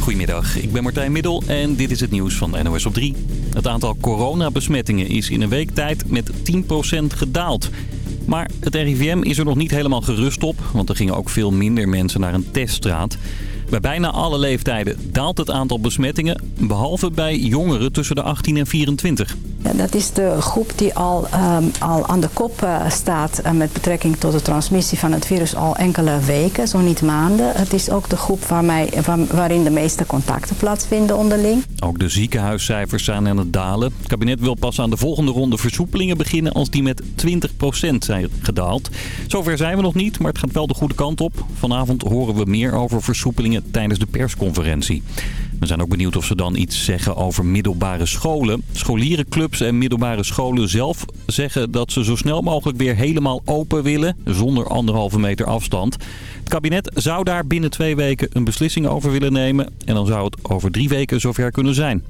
Goedemiddag, ik ben Martijn Middel en dit is het nieuws van NOS op 3. Het aantal coronabesmettingen is in een week tijd met 10% gedaald. Maar het RIVM is er nog niet helemaal gerust op, want er gingen ook veel minder mensen naar een teststraat. Bij bijna alle leeftijden daalt het aantal besmettingen, behalve bij jongeren tussen de 18 en 24. Dat is de groep die al, ehm, al aan de kop eh, staat uh, met betrekking tot de transmissie van het virus al enkele weken, zo niet maanden. Het is ook de groep waar, waarin de meeste contacten plaatsvinden onderling. Ook de ziekenhuiscijfers zijn aan het dalen. Het kabinet wil pas aan de volgende ronde versoepelingen beginnen als die met 20% zijn gedaald. Zover zijn we nog niet, maar het gaat wel de goede kant op. Vanavond horen we meer over versoepelingen tijdens de persconferentie. We zijn ook benieuwd of ze dan iets zeggen over middelbare scholen. Scholierenclubs en middelbare scholen zelf zeggen dat ze zo snel mogelijk weer helemaal open willen, zonder anderhalve meter afstand. Het kabinet zou daar binnen twee weken een beslissing over willen nemen en dan zou het over drie weken zover kunnen zijn.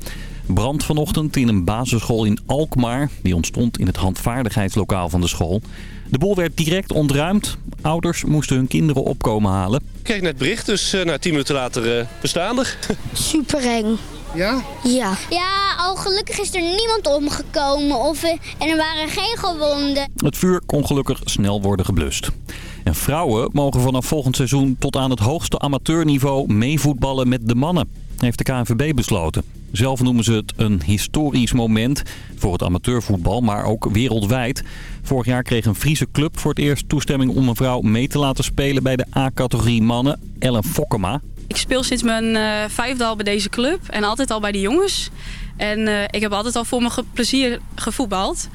Brand vanochtend in een basisschool in Alkmaar. Die ontstond in het handvaardigheidslokaal van de school. De boel werd direct ontruimd. Ouders moesten hun kinderen opkomen halen. Ik kreeg net bericht, dus uh, nou, tien minuten later uh, bestaandig. Super eng. Ja? Ja. Ja, al gelukkig is er niemand omgekomen of, en er waren geen gewonden. Het vuur kon gelukkig snel worden geblust. En vrouwen mogen vanaf volgend seizoen tot aan het hoogste amateurniveau meevoetballen met de mannen, heeft de KNVB besloten. Zelf noemen ze het een historisch moment voor het amateurvoetbal, maar ook wereldwijd. Vorig jaar kreeg een Friese club voor het eerst toestemming om een vrouw mee te laten spelen bij de A-categorie mannen, Ellen Fokkema. Ik speel sinds mijn uh, vijfde al bij deze club en altijd al bij de jongens. En uh, ik heb altijd al voor mijn plezier gevoetbald.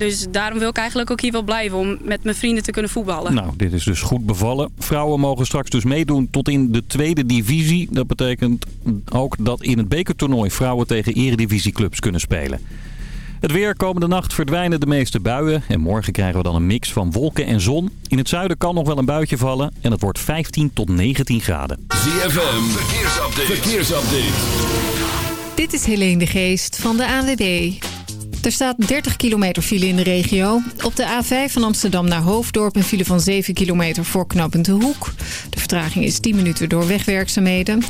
Dus daarom wil ik eigenlijk ook hier wel blijven om met mijn vrienden te kunnen voetballen. Nou, dit is dus goed bevallen. Vrouwen mogen straks dus meedoen tot in de tweede divisie. Dat betekent ook dat in het bekertoernooi vrouwen tegen eredivisieclubs kunnen spelen. Het weer komende nacht verdwijnen de meeste buien. En morgen krijgen we dan een mix van wolken en zon. In het zuiden kan nog wel een buitje vallen. En het wordt 15 tot 19 graden. ZFM, verkeersupdate. verkeersupdate. Dit is Helene de Geest van de ANWB. Er staat 30 kilometer file in de regio. Op de A5 van Amsterdam naar Hoofddorp een file van 7 kilometer voor knooppunt De Hoek. De vertraging is 10 minuten door wegwerkzaamheden.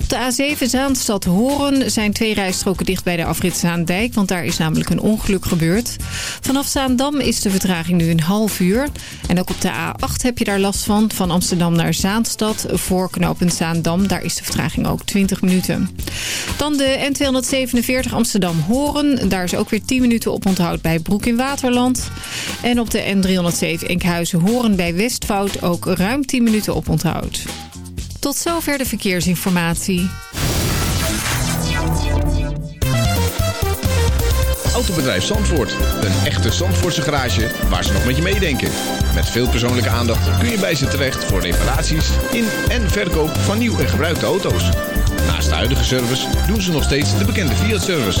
Op de A7 Zaanstad-Horen zijn twee rijstroken dicht bij de afrit Zaandijk... want daar is namelijk een ongeluk gebeurd. Vanaf Zaandam is de vertraging nu een half uur. En ook op de A8 heb je daar last van. Van Amsterdam naar Zaanstad voor knooppunt Zaandam. Daar is de vertraging ook 20 minuten. Dan de N247 Amsterdam-Horen. Daar is ook weer 10 minuten op onthoud bij Broek in Waterland. En op de N307 Enkhuizen-Horen bij Westfout ook ruim 10 minuten op onthoud. Tot zover de verkeersinformatie. Autobedrijf Zandvoort. Een echte Zandvoortse garage waar ze nog met je meedenken. Met veel persoonlijke aandacht kun je bij ze terecht voor reparaties in en verkoop van nieuw en gebruikte auto's. Naast de huidige service doen ze nog steeds de bekende Fiat-service.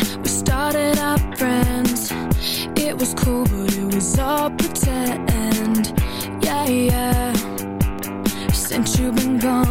was cool, but it was all pretend. Yeah, yeah. Since you've been gone,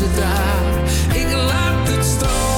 Ik laat het stromen.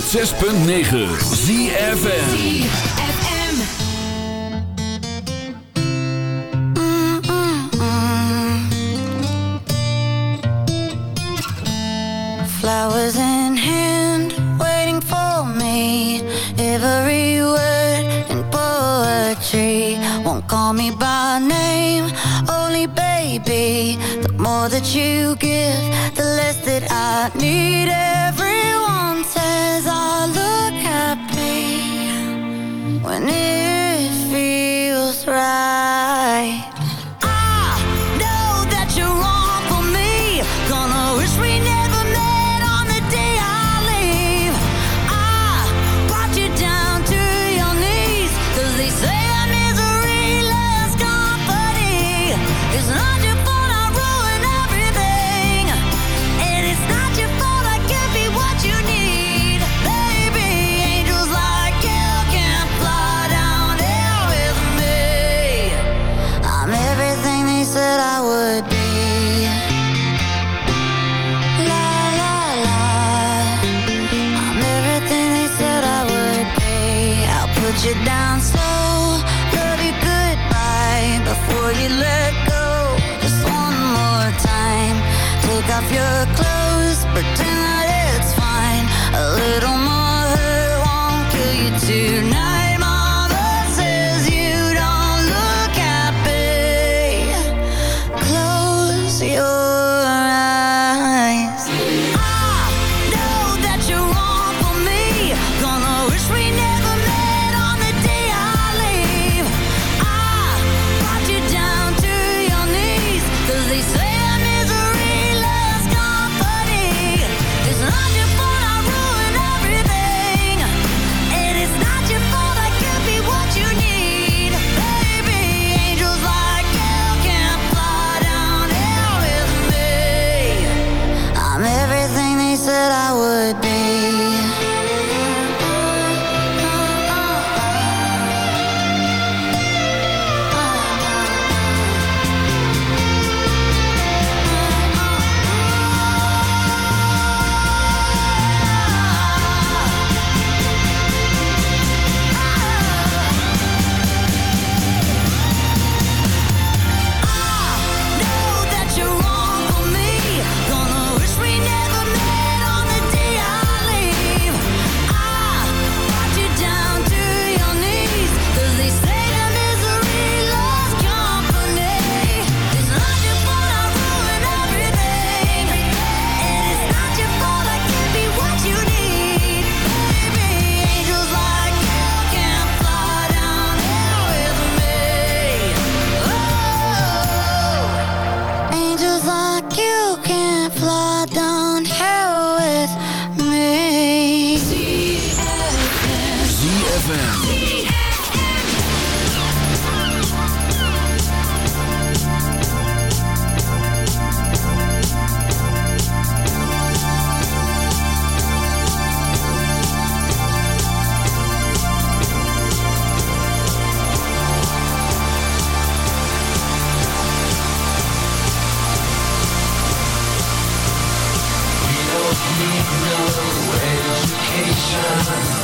106.9 ZFN Flowers in hand, waiting for me. Every word in poetry. Won't call me by name, only baby. The more that you give, the less that I need. Every no education.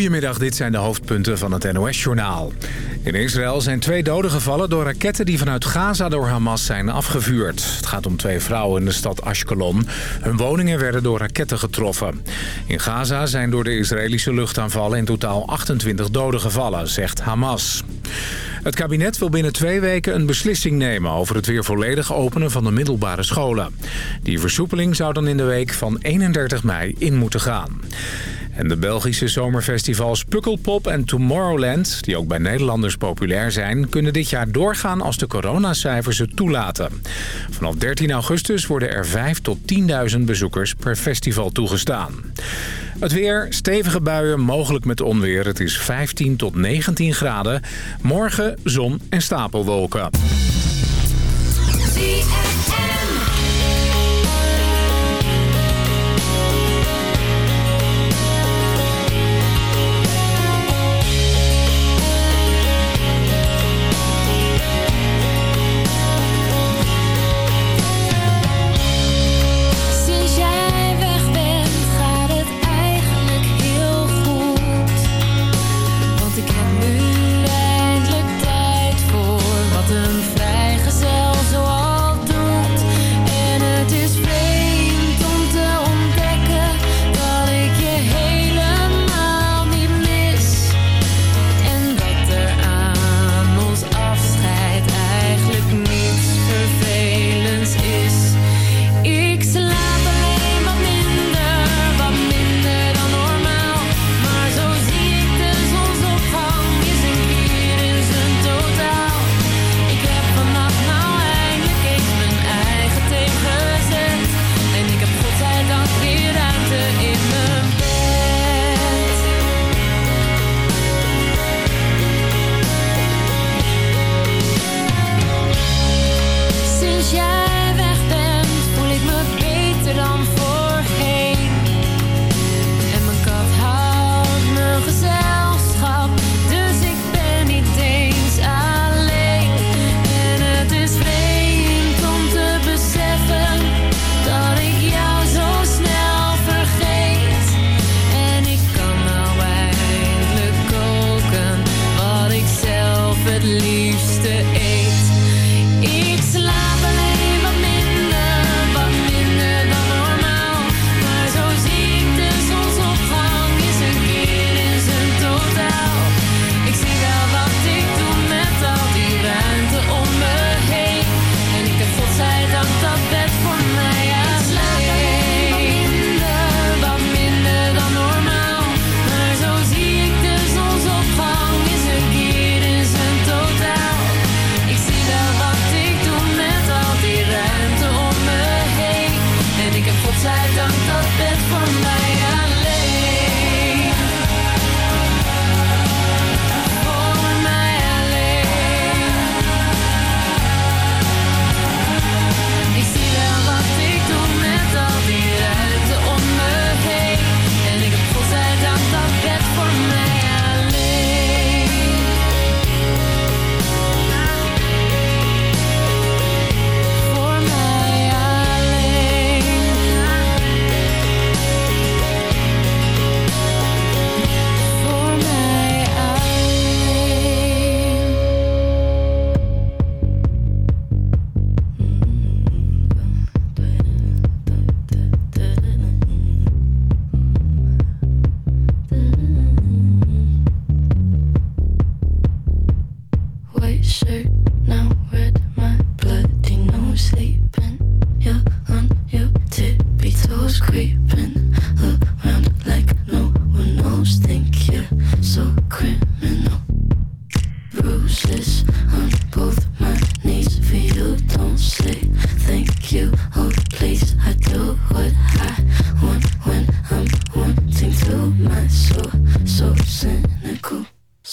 Goedemiddag, dit zijn de hoofdpunten van het NOS-journaal. In Israël zijn twee doden gevallen door raketten die vanuit Gaza door Hamas zijn afgevuurd. Het gaat om twee vrouwen in de stad Ashkelon. Hun woningen werden door raketten getroffen. In Gaza zijn door de Israëlische luchtaanvallen in totaal 28 doden gevallen, zegt Hamas. Het kabinet wil binnen twee weken een beslissing nemen over het weer volledig openen van de middelbare scholen. Die versoepeling zou dan in de week van 31 mei in moeten gaan. En de Belgische zomerfestivals Pukkelpop en Tomorrowland, die ook bij Nederlanders populair zijn, kunnen dit jaar doorgaan als de coronacijfers het toelaten. Vanaf 13 augustus worden er 5 tot 10.000 bezoekers per festival toegestaan. Het weer, stevige buien, mogelijk met onweer. Het is 15 tot 19 graden. Morgen zon en stapelwolken.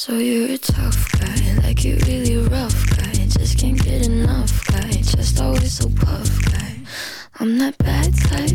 So you're a tough guy, like you really rough guy. Just can't get enough guy, just always so puff guy. I'm that bad type.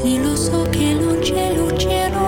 Sì, lo so che luce, luce, luce.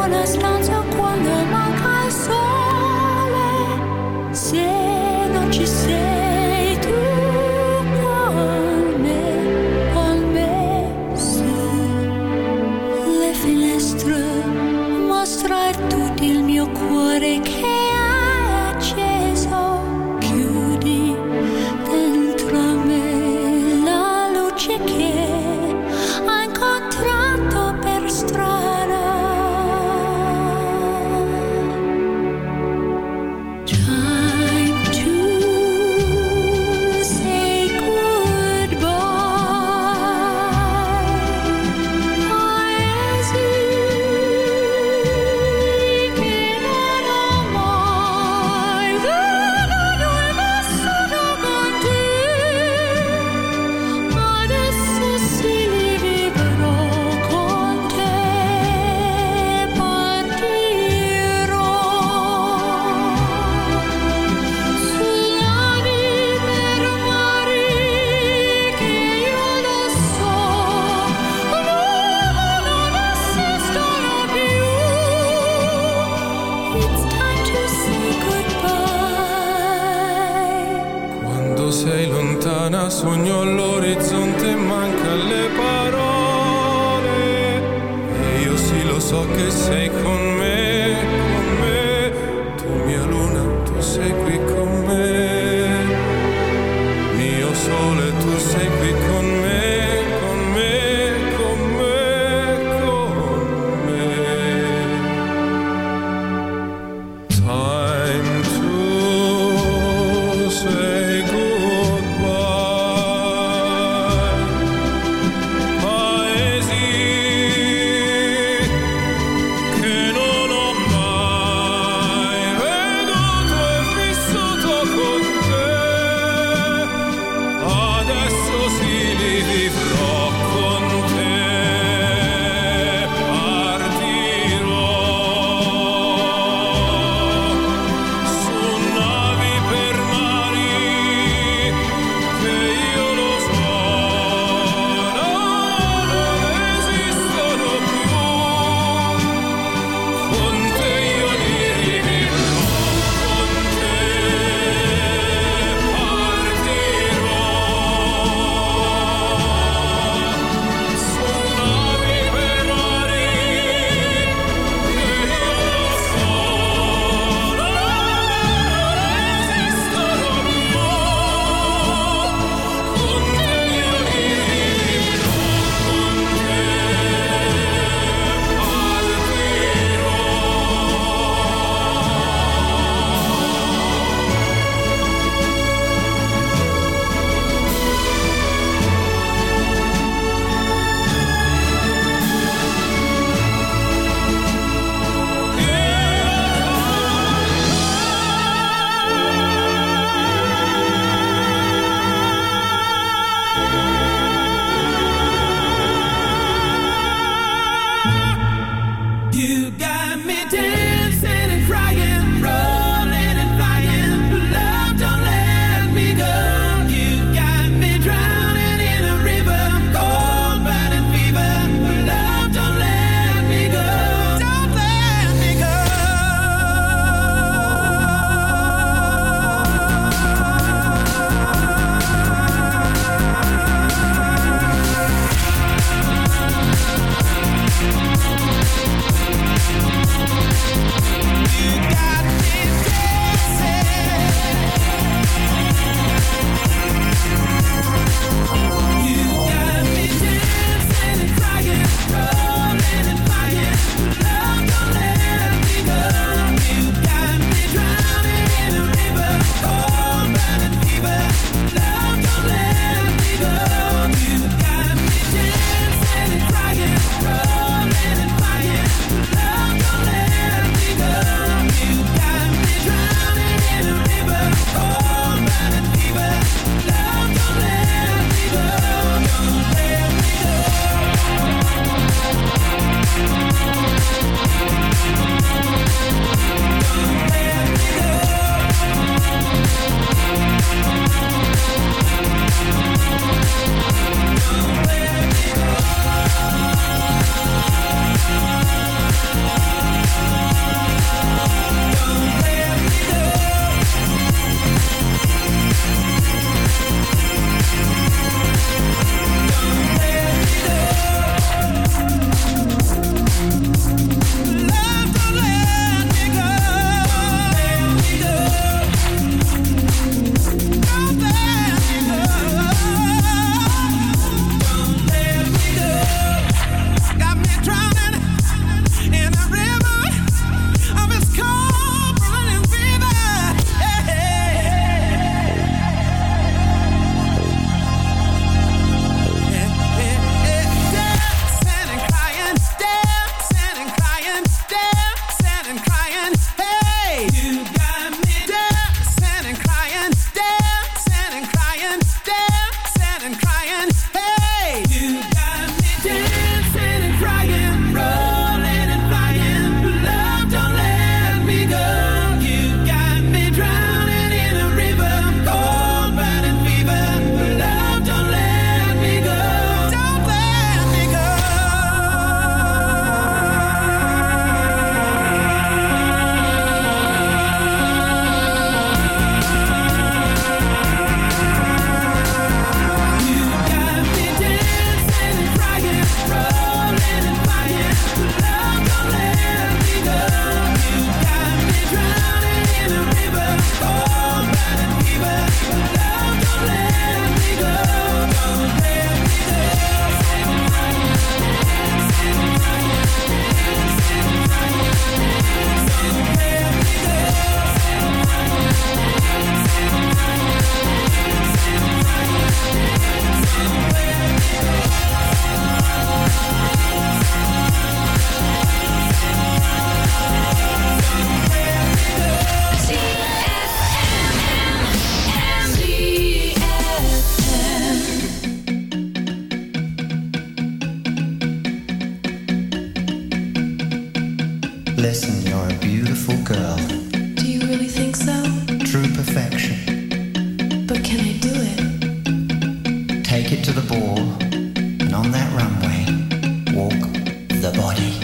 Body.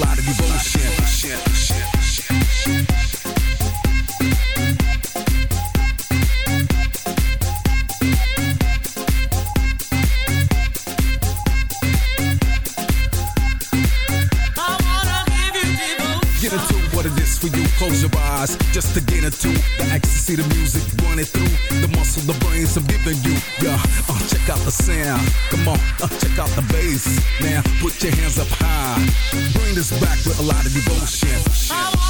Lot of devotion. For you. Close your eyes just to get into the ecstasy, the music running through the muscle, the brains I'm giving you. Yeah, the sound. Come on, uh, check out the bass. Now put your hands up high. Bring this back with a lot of devotion.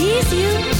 please you.